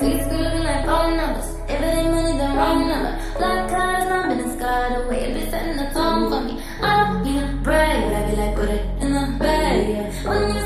Streets be looking like phone numbers. If it ain't money, then wrong number. Black cars, my business got away. It be setting the tone for me. I don't need a brag, but I be like, put it in the bag. Yeah.